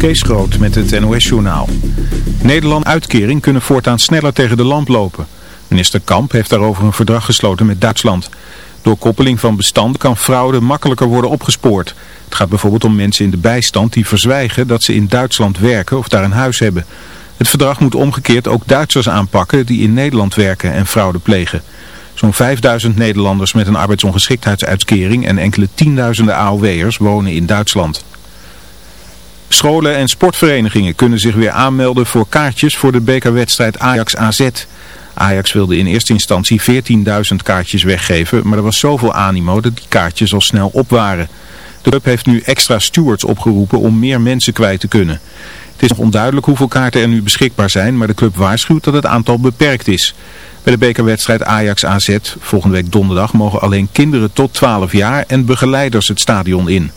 Kees Groot met het NOS-journaal. Nederland uitkering kunnen voortaan sneller tegen de lamp lopen. Minister Kamp heeft daarover een verdrag gesloten met Duitsland. Door koppeling van bestand kan fraude makkelijker worden opgespoord. Het gaat bijvoorbeeld om mensen in de bijstand die verzwijgen dat ze in Duitsland werken of daar een huis hebben. Het verdrag moet omgekeerd ook Duitsers aanpakken die in Nederland werken en fraude plegen. Zo'n 5000 Nederlanders met een arbeidsongeschiktheidsuitkering en enkele tienduizenden AOW'ers wonen in Duitsland. Scholen en sportverenigingen kunnen zich weer aanmelden voor kaartjes voor de bekerwedstrijd Ajax-AZ. Ajax wilde in eerste instantie 14.000 kaartjes weggeven, maar er was zoveel animo dat die kaartjes al snel op waren. De club heeft nu extra stewards opgeroepen om meer mensen kwijt te kunnen. Het is nog onduidelijk hoeveel kaarten er nu beschikbaar zijn, maar de club waarschuwt dat het aantal beperkt is. Bij de bekerwedstrijd Ajax-AZ volgende week donderdag mogen alleen kinderen tot 12 jaar en begeleiders het stadion in.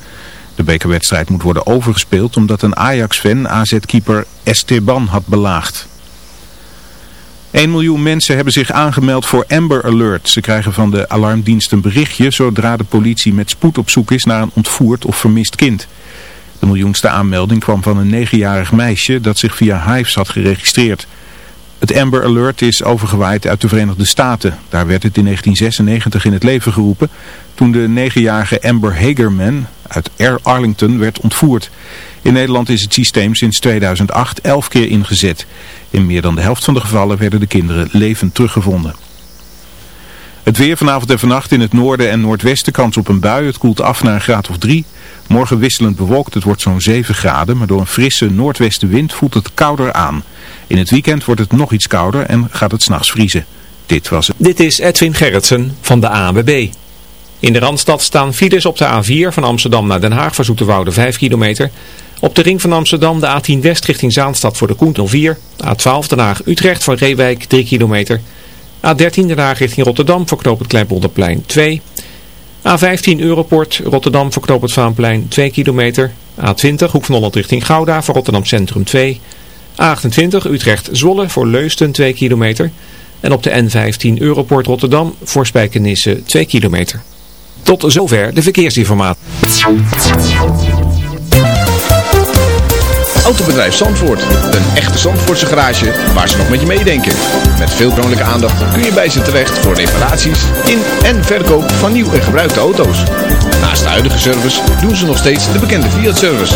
De bekerwedstrijd moet worden overgespeeld omdat een Ajax-fan AZ-keeper Esteban had belaagd. 1 miljoen mensen hebben zich aangemeld voor Amber Alert. Ze krijgen van de alarmdienst een berichtje zodra de politie met spoed op zoek is naar een ontvoerd of vermist kind. De miljoenste aanmelding kwam van een negenjarig meisje dat zich via Hives had geregistreerd. Het Amber Alert is overgewaaid uit de Verenigde Staten. Daar werd het in 1996 in het leven geroepen toen de negenjarige Amber Hagerman uit Air Arlington werd ontvoerd. In Nederland is het systeem sinds 2008 elf keer ingezet. In meer dan de helft van de gevallen werden de kinderen levend teruggevonden. Het weer vanavond en vannacht in het noorden en noordwesten kans op een bui. Het koelt af naar een graad of drie. Morgen wisselend bewolkt, het wordt zo'n 7 graden, maar door een frisse noordwestenwind voelt het kouder aan. In het weekend wordt het nog iets kouder en gaat het s'nachts vriezen. Dit was het. Dit is Edwin Gerritsen van de ANWB. In de Randstad staan files op de A4 van Amsterdam naar Den Haag voor Zoeterwoude 5 kilometer. Op de ring van Amsterdam de A10 West richting Zaanstad voor de Koen 4. A12 Den Haag Utrecht voor Reewijk 3 kilometer. A13 Den Haag richting Rotterdam voor knooppunt Kleinpolderplein 2. A15 Europort Rotterdam voor knooppunt Vaanplein 2 kilometer. A20 Hoek van Holland richting Gouda voor Rotterdam Centrum 2. A28 Utrecht Zwolle voor Leusden 2 kilometer. En op de N15 Europort Rotterdam voor Spijkenisse 2 kilometer. Tot zover de verkeersinformatie. Autobedrijf Zandvoort. Een echte Zandvoortse garage waar ze nog met je meedenken. Met veel persoonlijke aandacht kun je bij ze terecht voor reparaties in en verkoop van nieuw en gebruikte auto's. Naast de huidige service doen ze nog steeds de bekende Fiat-service.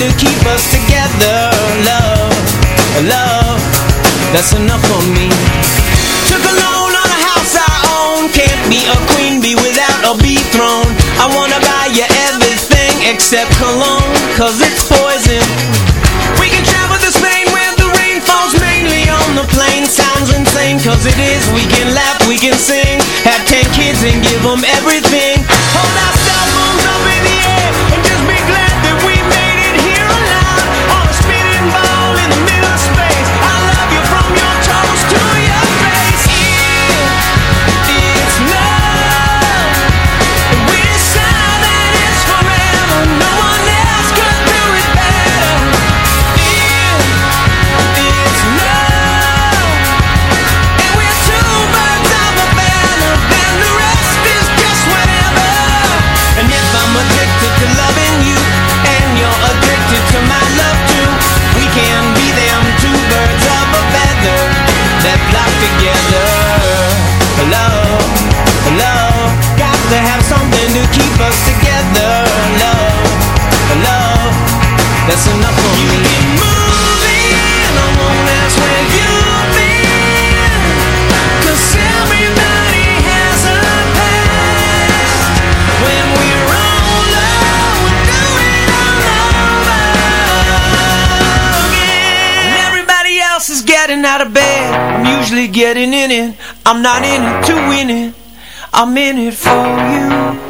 to keep us together. Love, love, that's enough for me. Took a loan on a house I own. Can't be a queen bee without a bee throne. I wanna buy you everything except cologne, cause it's poison. We can travel to Spain where the rain falls mainly on the plain. Sounds insane, cause it is. We can laugh, we can sing. Have ten kids and give them everything. Hold our cell phones up in the air and just be glad something to keep us together. Love, love, that's enough for me. You moving, I won't ask where you've everybody has a past. When we're we'll do it all over again. Everybody else is getting out of bed. I'm usually getting in it. I'm not in it to win it. I'm in it for you.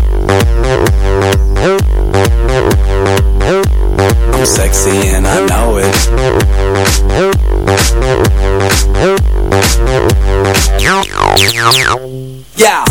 I'm sexy and I know it. Yeah,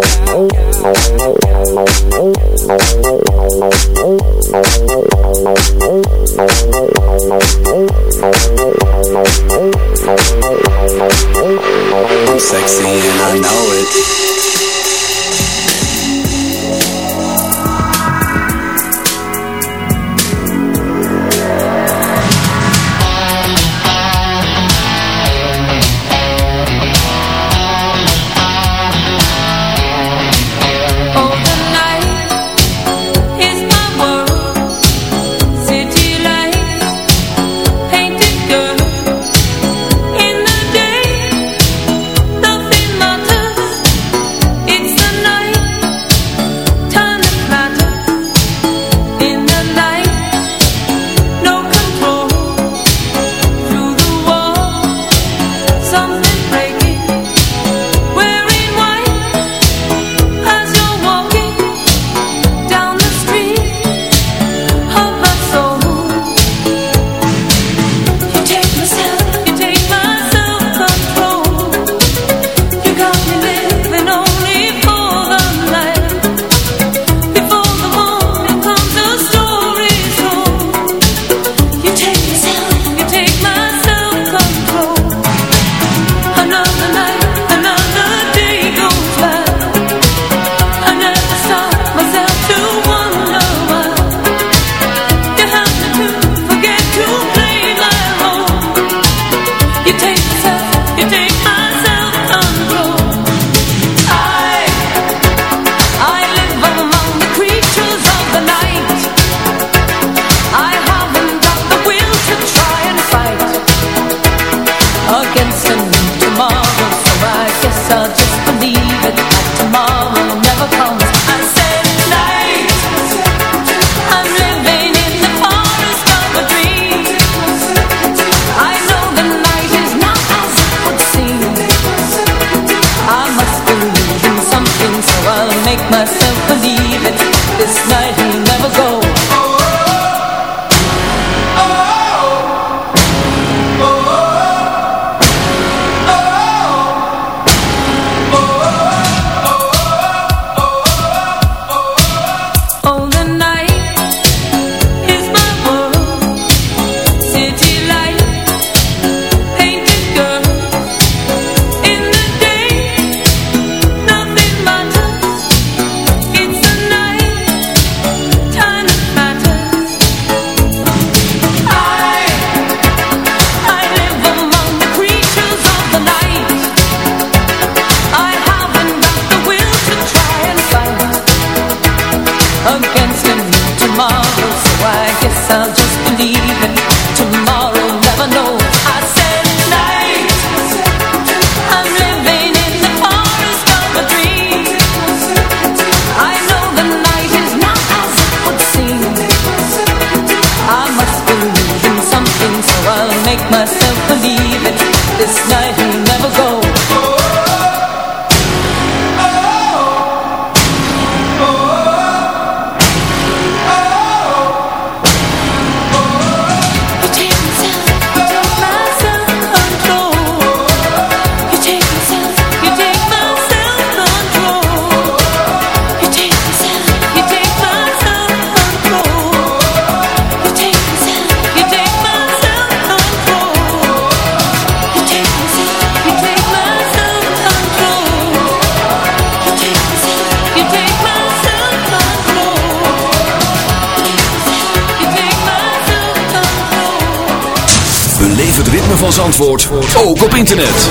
Zandvoort, ook op internet.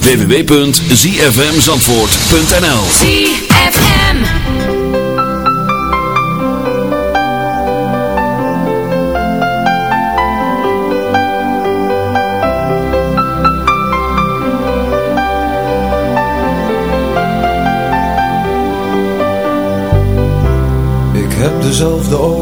www.zfmzandvoort.nl ZFM. Ik heb dezelfde ogen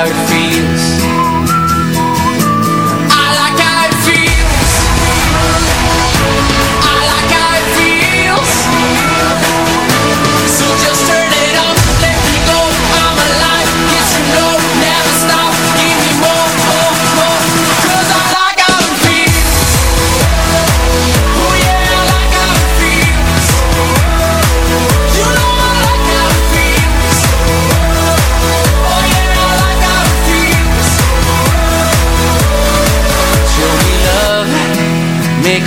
out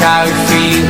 proud for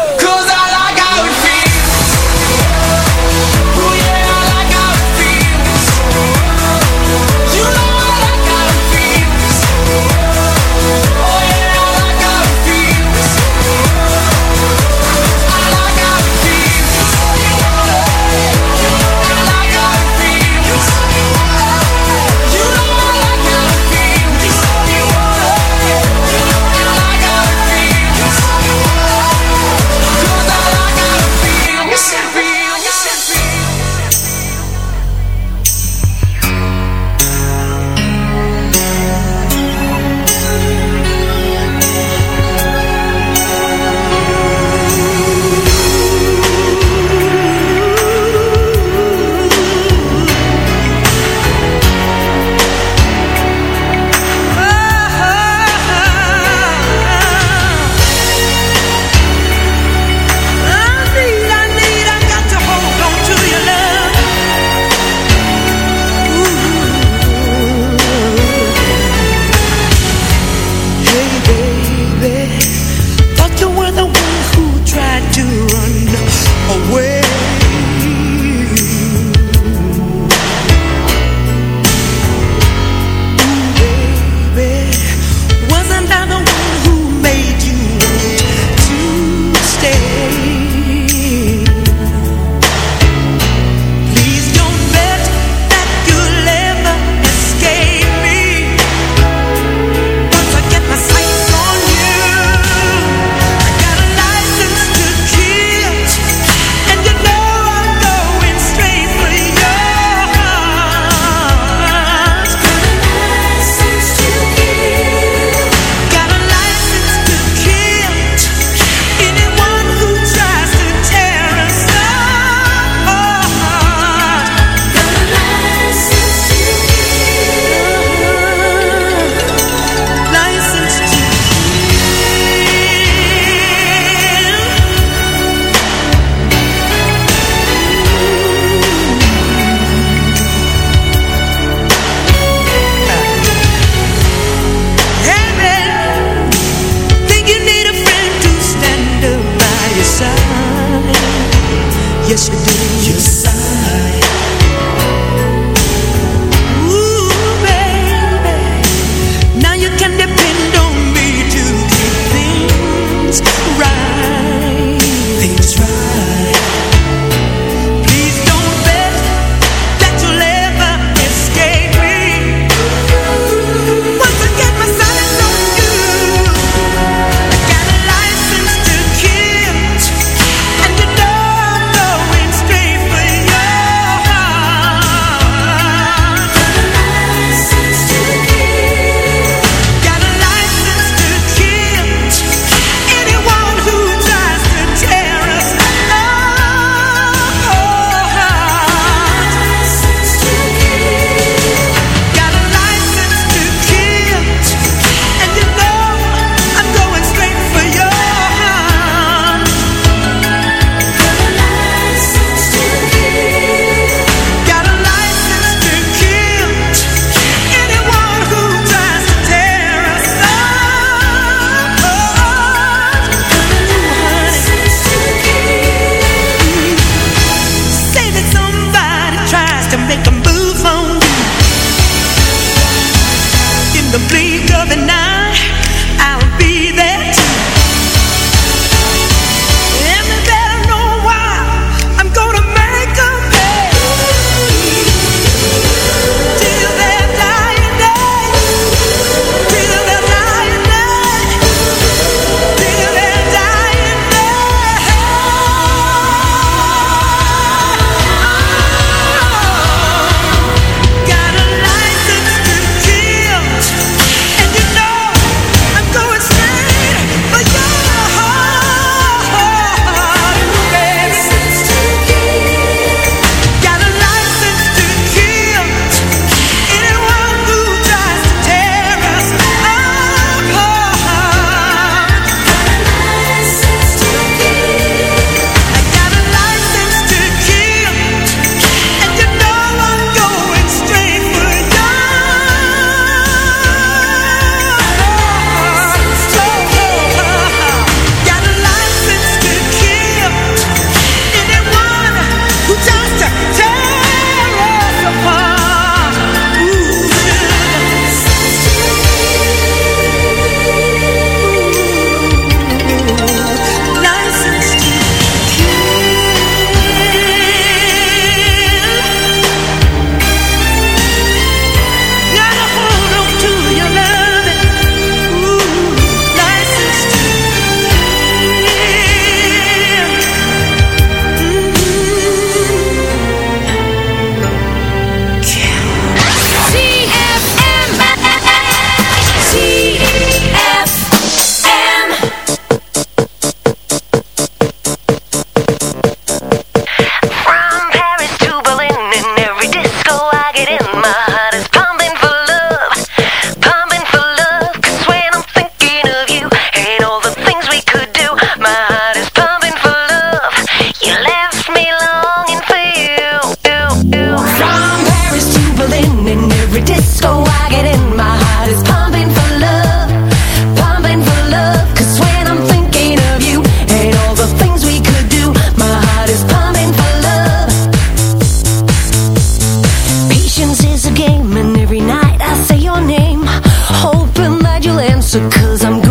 cause I'm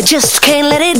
I just can't let it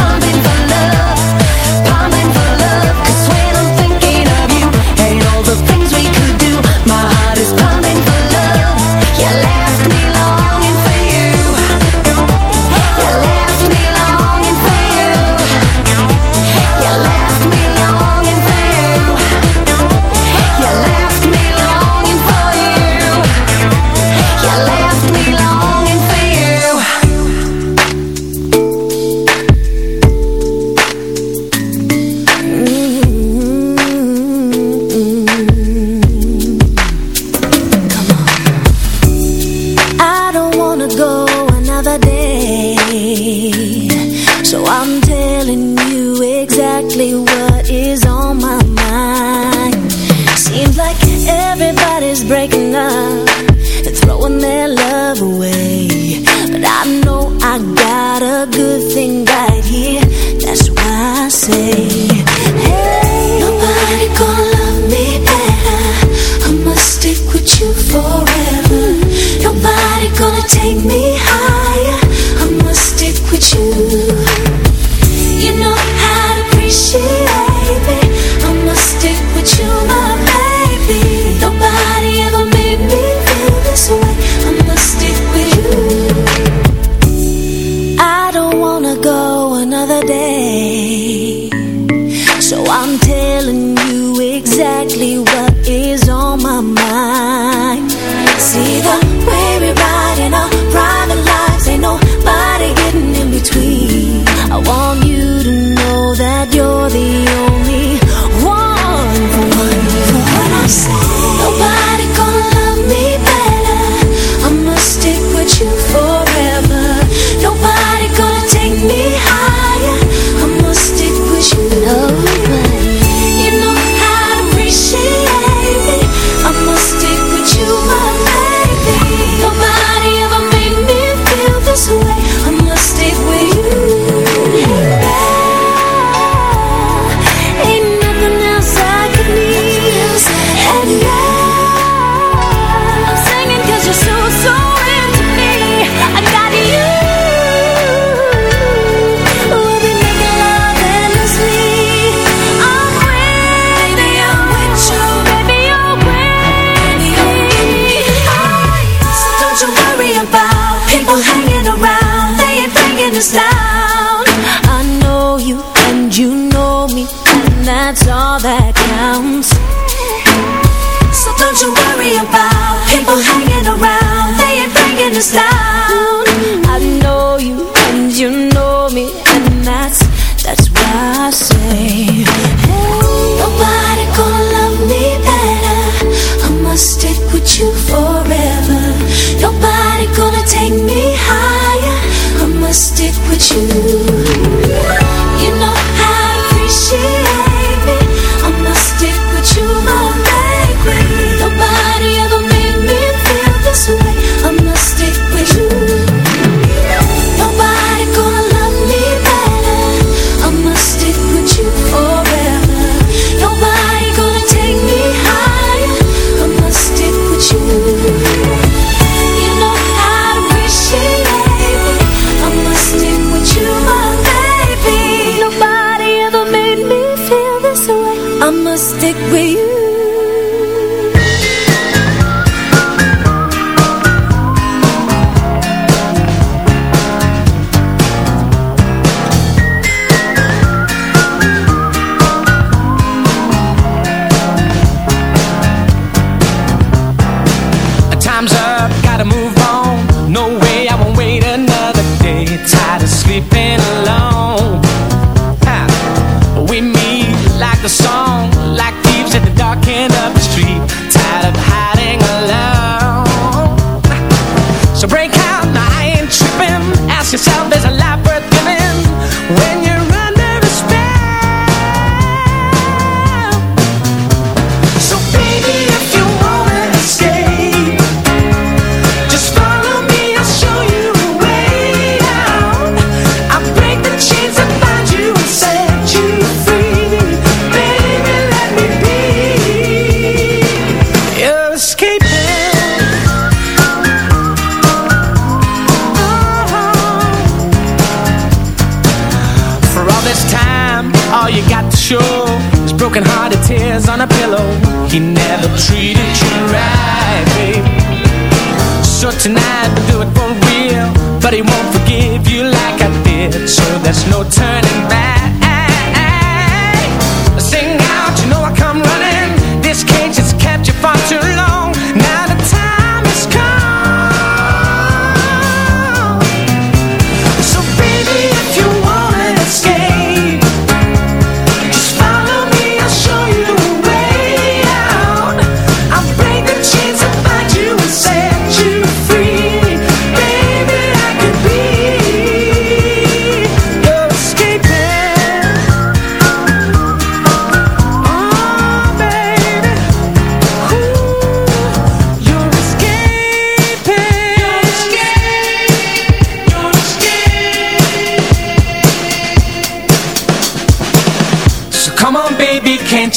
there's no time